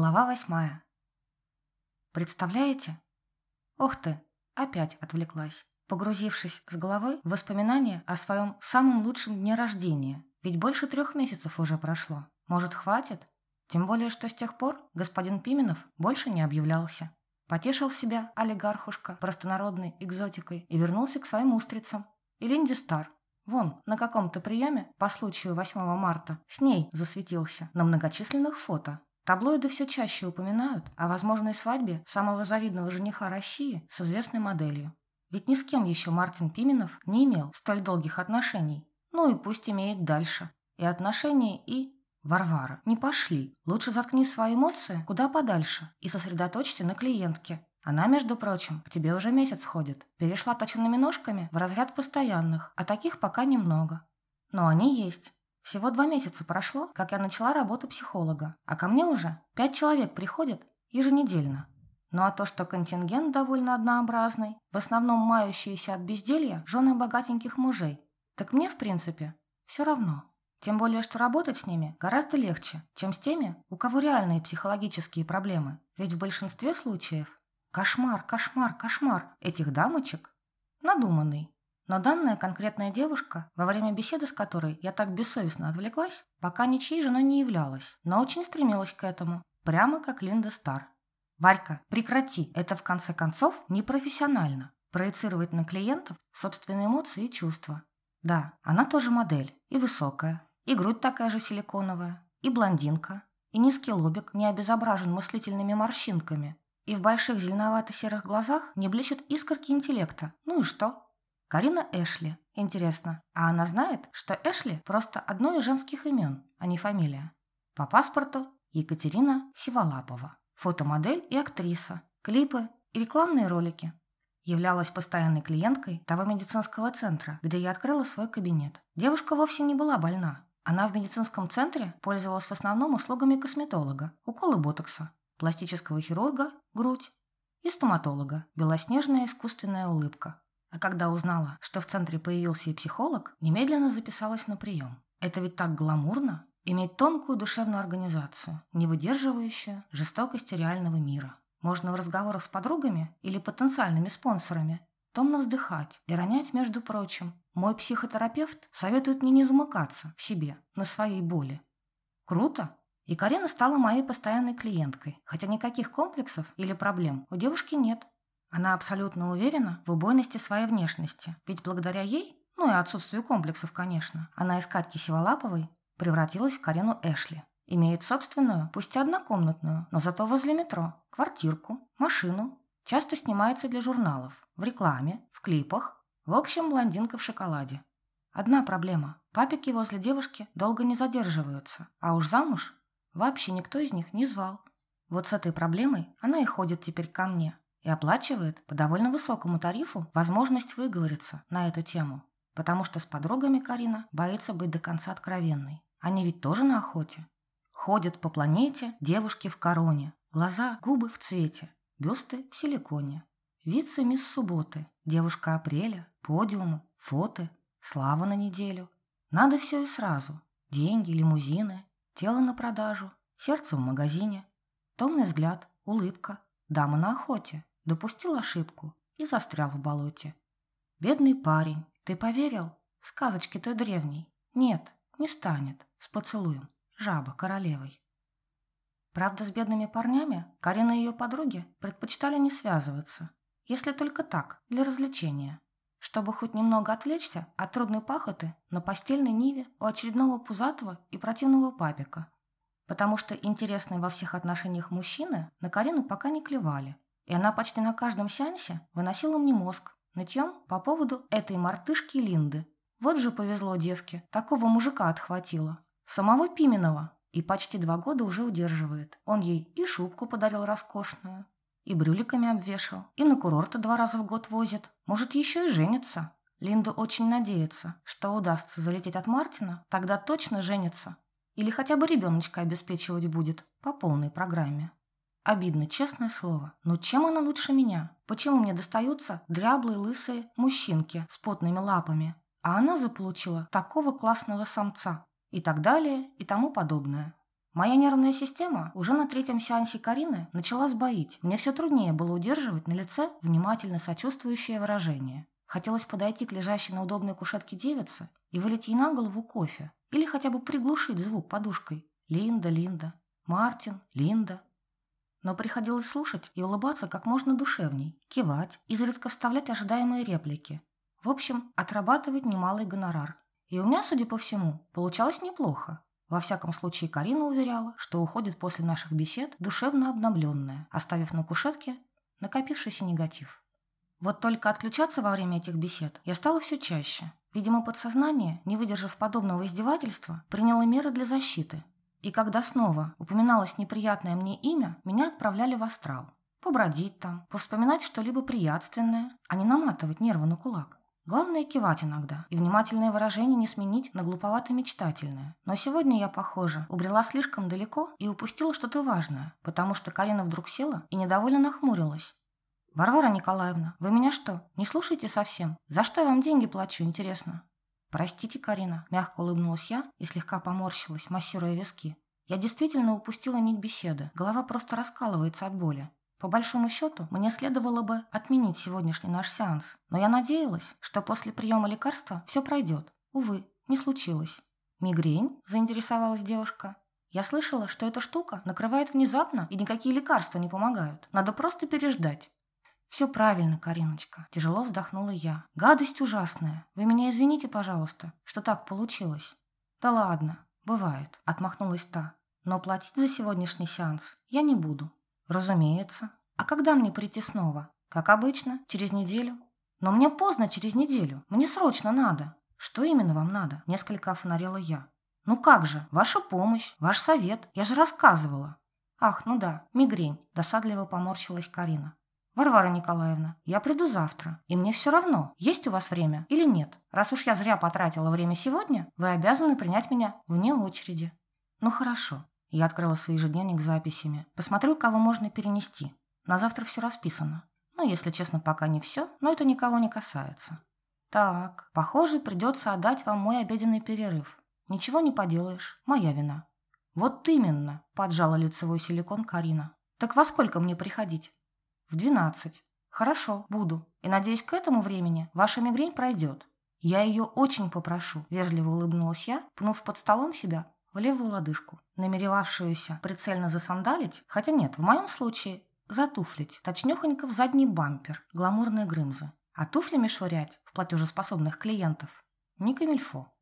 Глава восьмая. Представляете? Ох ты, опять отвлеклась, погрузившись с головой в воспоминания о своем самом лучшем дне рождения. Ведь больше трех месяцев уже прошло. Может, хватит? Тем более, что с тех пор господин Пименов больше не объявлялся. Потешил себя олигархушка простонародной экзотикой и вернулся к своим устрицам. И Линди Стар. Вон, на каком-то приеме по случаю 8 марта с ней засветился на многочисленных фото. Таблоиды все чаще упоминают о возможной свадьбе самого завидного жениха России с известной моделью. Ведь ни с кем еще Мартин Пименов не имел столь долгих отношений. Ну и пусть имеет дальше. И отношения, и... Варвара, не пошли. Лучше заткни свои эмоции куда подальше и сосредоточься на клиентке. Она, между прочим, к тебе уже месяц ходит. Перешла точенными ножками в разряд постоянных, а таких пока немного. Но они есть. Всего два месяца прошло, как я начала работу психолога, а ко мне уже пять человек приходят еженедельно. Ну а то, что контингент довольно однообразный, в основном мающиеся от безделья жены богатеньких мужей, так мне, в принципе, все равно. Тем более, что работать с ними гораздо легче, чем с теми, у кого реальные психологические проблемы. Ведь в большинстве случаев кошмар, кошмар, кошмар этих дамочек надуманный, но данная конкретная девушка, во время беседы с которой я так бессовестно отвлеклась, пока ничьей женой не являлась, но очень стремилась к этому, прямо как Линда Стар. «Варька, прекрати, это в конце концов непрофессионально. Проецировать на клиентов собственные эмоции и чувства. Да, она тоже модель, и высокая, и грудь такая же силиконовая, и блондинка, и низкий лобик не обезображен мыслительными морщинками, и в больших зеленовато-серых глазах не блещут искорки интеллекта. Ну и что? Карина Эшли. Интересно, а она знает, что Эшли просто одно из женских имен, а не фамилия? По паспорту Екатерина Сиволапова. Фотомодель и актриса. Клипы и рекламные ролики. Являлась постоянной клиенткой того медицинского центра, где я открыла свой кабинет. Девушка вовсе не была больна. Она в медицинском центре пользовалась в основном услугами косметолога, уколы ботокса, пластического хирурга, грудь и стоматолога, белоснежная искусственная улыбка. А когда узнала, что в центре появился и психолог, немедленно записалась на прием. Это ведь так гламурно – иметь тонкую душевную организацию, не выдерживающую жестокости реального мира. Можно в разговорах с подругами или потенциальными спонсорами томно вздыхать и ронять, между прочим. Мой психотерапевт советует мне не замыкаться в себе, на своей боли. Круто! И Карина стала моей постоянной клиенткой, хотя никаких комплексов или проблем у девушки нет. Она абсолютно уверена в убойности своей внешности, ведь благодаря ей, ну и отсутствию комплексов, конечно, она из Катьки Сиволаповой превратилась в Карину Эшли. Имеет собственную, пусть и однокомнатную, но зато возле метро, квартирку, машину. Часто снимается для журналов, в рекламе, в клипах. В общем, блондинка в шоколаде. Одна проблема. Папики возле девушки долго не задерживаются, а уж замуж вообще никто из них не звал. Вот с этой проблемой она и ходит теперь ко мне и оплачивает по довольно высокому тарифу возможность выговориться на эту тему, потому что с подругами Карина боится быть до конца откровенной. Они ведь тоже на охоте. Ходят по планете девушки в короне, глаза, губы в цвете, бюсты в силиконе. Вице-мисс субботы, девушка апреля, подиумы, фото, слава на неделю. Надо все и сразу. Деньги, лимузины, тело на продажу, сердце в магазине, томный взгляд, улыбка, дама на охоте, допустил ошибку и застрял в болоте. Бедный парень, ты поверил? Сказочки ты древней. Нет, не станет. С поцелуем. Жаба королевой. Правда, с бедными парнями Карина и ее подруги предпочитали не связываться, если только так, для развлечения, чтобы хоть немного отвлечься от трудной пахоты на постельной ниве у очередного пузатого и противного папика, потому что интересные во всех отношениях мужчины на Карину пока не клевали, и она почти на каждом сеансе выносила мне мозг нытьем по поводу этой мартышки Линды. Вот же повезло девке, такого мужика отхватила. Самого Пименова. И почти два года уже удерживает. Он ей и шубку подарил роскошную, и брюликами обвешал, и на курорты два раза в год возит. Может, еще и женится. Линда очень надеется, что удастся залететь от Мартина, тогда точно женится. Или хотя бы ребеночка обеспечивать будет по полной программе. Обидно, честное слово. Но чем она лучше меня? Почему мне достаются дряблые лысые мужчинки с потными лапами? А она заполучила такого классного самца. И так далее, и тому подобное. Моя нервная система уже на третьем сеансе Карины начала сбоить. Мне все труднее было удерживать на лице внимательно сочувствующее выражение. Хотелось подойти к лежащей на удобной кушетке девице и вылить ей на голову кофе. Или хотя бы приглушить звук подушкой. Линда, Линда, Мартин, Линда. Но приходилось слушать и улыбаться как можно душевней, кивать, изредка вставлять ожидаемые реплики. В общем, отрабатывать немалый гонорар. И у меня, судя по всему, получалось неплохо. Во всяком случае, Карина уверяла, что уходит после наших бесед душевно обновленная, оставив на кушетке накопившийся негатив. Вот только отключаться во время этих бесед я стала все чаще. Видимо, подсознание, не выдержав подобного издевательства, приняло меры для защиты. И когда снова упоминалось неприятное мне имя, меня отправляли в астрал. Побродить там, повспоминать что-либо приятственное, а не наматывать нервы на кулак. Главное кивать иногда и внимательное выражение не сменить на глуповато-мечтательное. Но сегодня я, похоже, убрела слишком далеко и упустила что-то важное, потому что Карина вдруг села и недовольно нахмурилась. «Варвара Николаевна, вы меня что, не слушаете совсем? За что я вам деньги плачу, интересно?» «Простите, Карина», – мягко улыбнулась я и слегка поморщилась, массируя виски. «Я действительно упустила нить беседы. Голова просто раскалывается от боли. По большому счету, мне следовало бы отменить сегодняшний наш сеанс, но я надеялась, что после приема лекарства все пройдет. Увы, не случилось. «Мигрень?» – заинтересовалась девушка. «Я слышала, что эта штука накрывает внезапно, и никакие лекарства не помогают. Надо просто переждать». «Все правильно, Кариночка», – тяжело вздохнула я. «Гадость ужасная. Вы меня извините, пожалуйста, что так получилось». «Да ладно, бывает», – отмахнулась та. «Но платить за сегодняшний сеанс я не буду». «Разумеется. А когда мне прийти снова? Как обычно, через неделю?» «Но мне поздно через неделю. Мне срочно надо». «Что именно вам надо?» – несколько офонарела я. «Ну как же, ваша помощь, ваш совет. Я же рассказывала». «Ах, ну да, мигрень», – досадливо поморщилась Карина. «Варвара Николаевна, я приду завтра, и мне все равно, есть у вас время или нет. Раз уж я зря потратила время сегодня, вы обязаны принять меня вне очереди». «Ну хорошо, я открыла свой ежедневник с записями. Посмотрю, кого можно перенести. На завтра все расписано. Ну, если честно, пока не все, но это никого не касается. Так, похоже, придется отдать вам мой обеденный перерыв. Ничего не поделаешь, моя вина. Вот именно, поджала лицевой силикон Карина. Так во сколько мне приходить? В двенадцать. Хорошо, буду. И надеюсь, к этому времени ваша мигрень пройдет. Я ее очень попрошу, вежливо улыбнулась я, пнув под столом себя в левую лодыжку, намеревавшуюся прицельно засандалить, хотя нет, в моем случае затуфлить, точнёхонько в задний бампер, гламурные грымзы. А туфлями швырять в платежеспособных клиентов не камильфо.